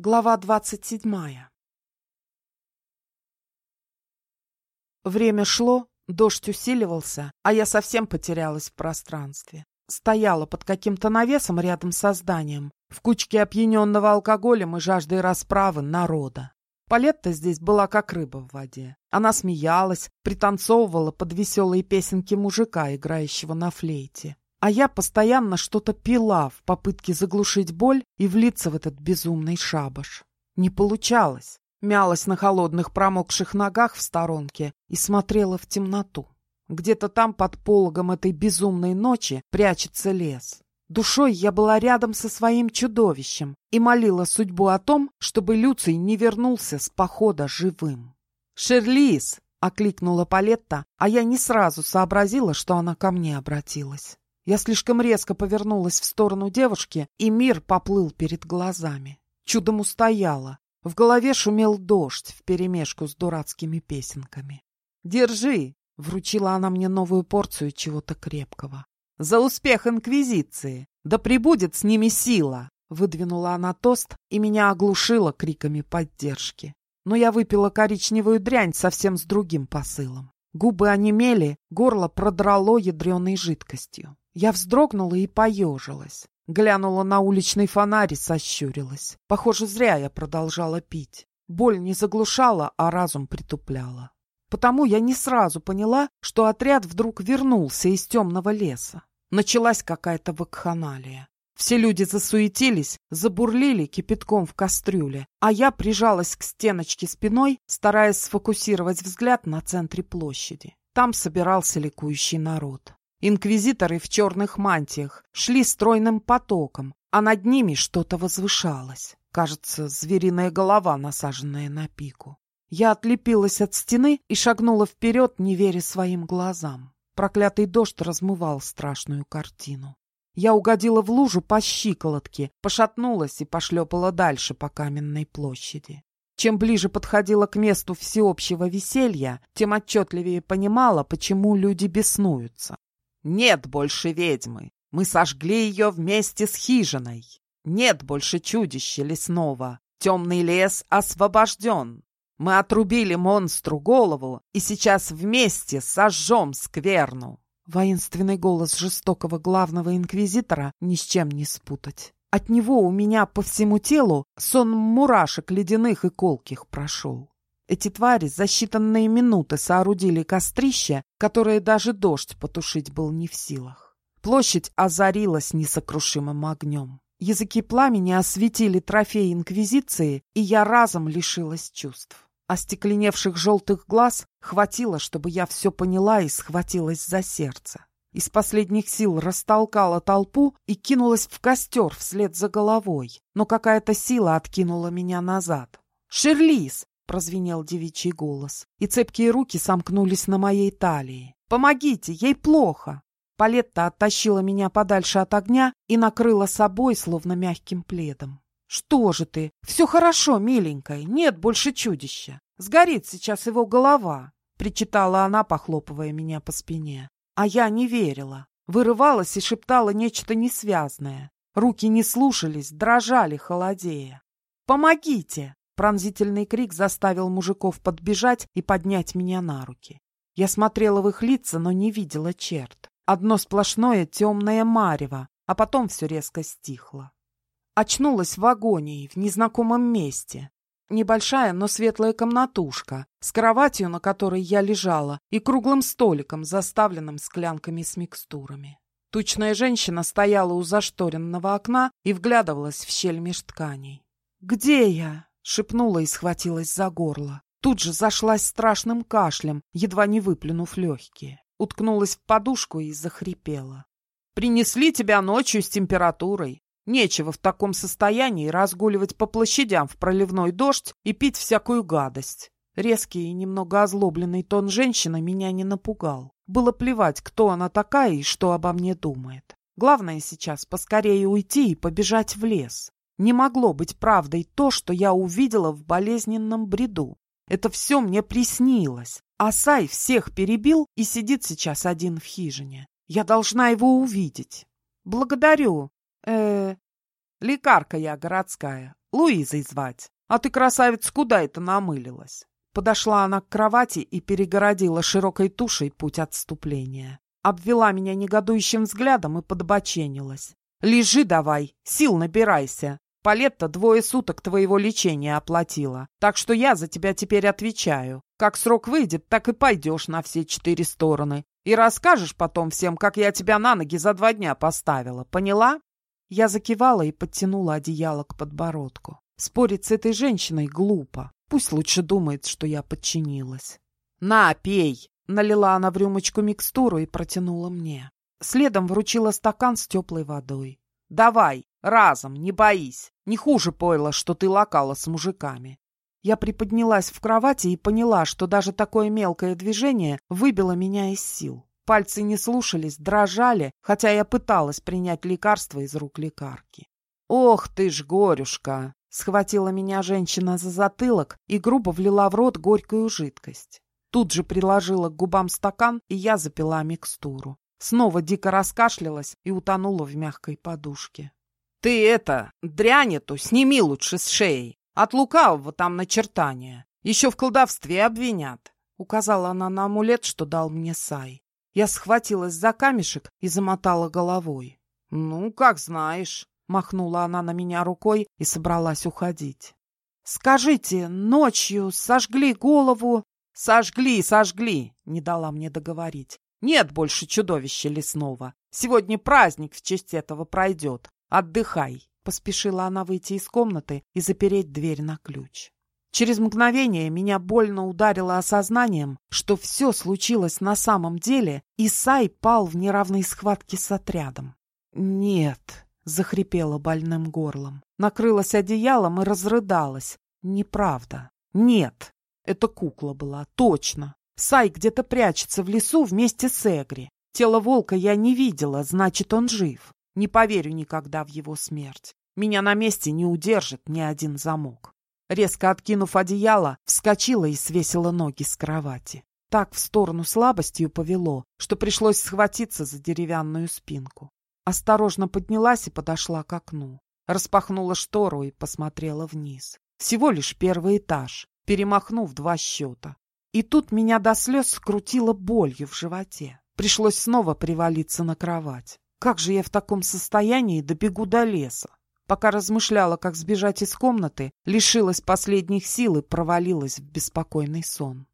Глава двадцать седьмая Время шло, дождь усиливался, а я совсем потерялась в пространстве. Стояла под каким-то навесом рядом со зданием, в кучке опьяненного алкоголем и жаждой расправы народа. Палетта здесь была как рыба в воде. Она смеялась, пританцовывала под веселые песенки мужика, играющего на флейте. А я постоянно что-то пила в попытке заглушить боль и влиться в этот безумный шабаш. Не получалось. Мялась на холодных промокших ногах в сторонке и смотрела в темноту. Где-то там под пологом этой безумной ночи прячется лес. Душой я была рядом со своим чудовищем и молила судьбу о том, чтобы Люций не вернулся с похода живым. «Шерлис!» — окликнула Палетта, а я не сразу сообразила, что она ко мне обратилась. Я слишком резко повернулась в сторону девушки, и мир поплыл перед глазами. Чудом устояла. В голове шумел дождь вперемешку с дурацкими песенками. «Держи!» — вручила она мне новую порцию чего-то крепкого. «За успех Инквизиции! Да прибудет с ними сила!» Выдвинула она тост и меня оглушила криками поддержки. Но я выпила коричневую дрянь совсем с другим посылом. Губы онемели, горло продрало ядреной жидкостью. Я вздрогнула и поежилась. Глянула на уличный фонарь и сощурилась. Похоже, зря я продолжала пить. Боль не заглушала, а разум притупляла. Потому я не сразу поняла, что отряд вдруг вернулся из темного леса. Началась какая-то вакханалия. Все люди засуетились, забурлили кипятком в кастрюле, а я прижалась к стеночке спиной, стараясь сфокусировать взгляд на центре площади. Там собирался ликующий народ. Инквизиторы в черных мантиях шли стройным потоком, а над ними что-то возвышалось. Кажется, звериная голова, насаженная на пику. Я отлепилась от стены и шагнула вперед, не веря своим глазам. Проклятый дождь размывал страшную картину. Я угодила в лужу по щиколотке, пошатнулась и пошлепала дальше по каменной площади. Чем ближе подходила к месту всеобщего веселья, тем отчетливее понимала, почему люди беснуются. Нет больше ведьмы. Мы сожгли ее вместе с хижиной. Нет больше чудища лесного. Темный лес освобожден. Мы отрубили монстру голову и сейчас вместе сожжем скверну. Воинственный голос жестокого главного инквизитора ни с чем не спутать. От него у меня по всему телу сон мурашек ледяных и колких прошел. Эти твари за считанные минуты соорудили кострище, которое даже дождь потушить был не в силах. Площадь озарилась несокрушимым огнем. Языки пламени осветили трофеи Инквизиции, и я разом лишилась чувств. Остекленевших желтых глаз хватило, чтобы я все поняла и схватилась за сердце. Из последних сил растолкала толпу и кинулась в костер вслед за головой, но какая-то сила откинула меня назад. «Шерлис, прозвенел девичий голос, и цепкие руки сомкнулись на моей талии. «Помогите, ей плохо!» Палетта оттащила меня подальше от огня и накрыла собой, словно мягким пледом. «Что же ты? Все хорошо, миленькая, нет больше чудища. Сгорит сейчас его голова!» — причитала она, похлопывая меня по спине. А я не верила. Вырывалась и шептала нечто несвязное. Руки не слушались, дрожали, холодея. «Помогите!» Пронзительный крик заставил мужиков подбежать и поднять меня на руки. Я смотрела в их лица, но не видела черт. Одно сплошное темное марево, а потом все резко стихло. Очнулась в агонии, в незнакомом месте. Небольшая, но светлая комнатушка, с кроватью, на которой я лежала, и круглым столиком, заставленным склянками с микстурами. Тучная женщина стояла у зашторенного окна и вглядывалась в щель меж тканей. «Где я?» Шепнула и схватилась за горло. Тут же зашлась страшным кашлем, едва не выплюнув легкие. Уткнулась в подушку и захрипела. «Принесли тебя ночью с температурой. Нечего в таком состоянии разгуливать по площадям в проливной дождь и пить всякую гадость». Резкий и немного озлобленный тон женщины меня не напугал. Было плевать, кто она такая и что обо мне думает. Главное сейчас поскорее уйти и побежать в лес. Не могло быть правдой то, что я увидела в болезненном бреду. Это все мне приснилось. Асай всех перебил и сидит сейчас один в хижине. Я должна его увидеть. Благодарю. э Лекарка я городская. Луизой звать. А ты, красавица, куда это намылилась?» Подошла она к кровати и перегородила широкой тушей путь отступления. Обвела меня негодующим взглядом и подбоченилась. «Лежи давай, сил набирайся. Палетта двое суток твоего лечения оплатила, так что я за тебя теперь отвечаю. Как срок выйдет, так и пойдешь на все четыре стороны. И расскажешь потом всем, как я тебя на ноги за два дня поставила. Поняла?» Я закивала и подтянула одеяло к подбородку. Спорить с этой женщиной глупо. Пусть лучше думает, что я подчинилась. «На, пей!» — налила она в рюмочку микстуру и протянула мне. Следом вручила стакан с теплой водой. «Давай, разом, не боись. Не хуже пойла, что ты лакала с мужиками». Я приподнялась в кровати и поняла, что даже такое мелкое движение выбило меня из сил. Пальцы не слушались, дрожали, хотя я пыталась принять лекарство из рук лекарки. «Ох ты ж, горюшка!» Схватила меня женщина за затылок и грубо влила в рот горькую жидкость. Тут же приложила к губам стакан, и я запила микстуру. Снова дико раскашлялась и утонула в мягкой подушке. — Ты это, дрянь эту, сними лучше с шеи. От лукавого там начертания. Еще в колдовстве обвинят. Указала она на амулет, что дал мне Сай. Я схватилась за камешек и замотала головой. — Ну, как знаешь. Махнула она на меня рукой и собралась уходить. «Скажите, ночью сожгли голову?» «Сожгли, сожгли!» — не дала мне договорить. «Нет больше чудовища лесного. Сегодня праздник в честь этого пройдет. Отдыхай!» Поспешила она выйти из комнаты и запереть дверь на ключ. Через мгновение меня больно ударило осознанием, что все случилось на самом деле, и Сай пал в неравной схватке с отрядом. «Нет», захрипела больным горлом. Накрылась одеялом и разрыдалась. Неправда. Нет. Это кукла была, точно. Сай где-то прячется в лесу вместе с Эгри. Тело волка я не видела, значит, он жив. Не поверю никогда в его смерть. Меня на месте не удержит ни один замок. Резко откинув одеяло, вскочила и свесила ноги с кровати. Так в сторону слабостью повело, что пришлось схватиться за деревянную спинку. Осторожно поднялась и подошла к окну. Распахнула штору и посмотрела вниз. Всего лишь первый этаж, перемахнув два счета. И тут меня до слез скрутило болью в животе. Пришлось снова привалиться на кровать. Как же я в таком состоянии добегу до леса? Пока размышляла, как сбежать из комнаты, лишилась последних сил и провалилась в беспокойный сон.